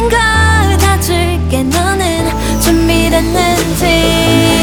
모든 걸 다 줄게. 너는 준비됐는지.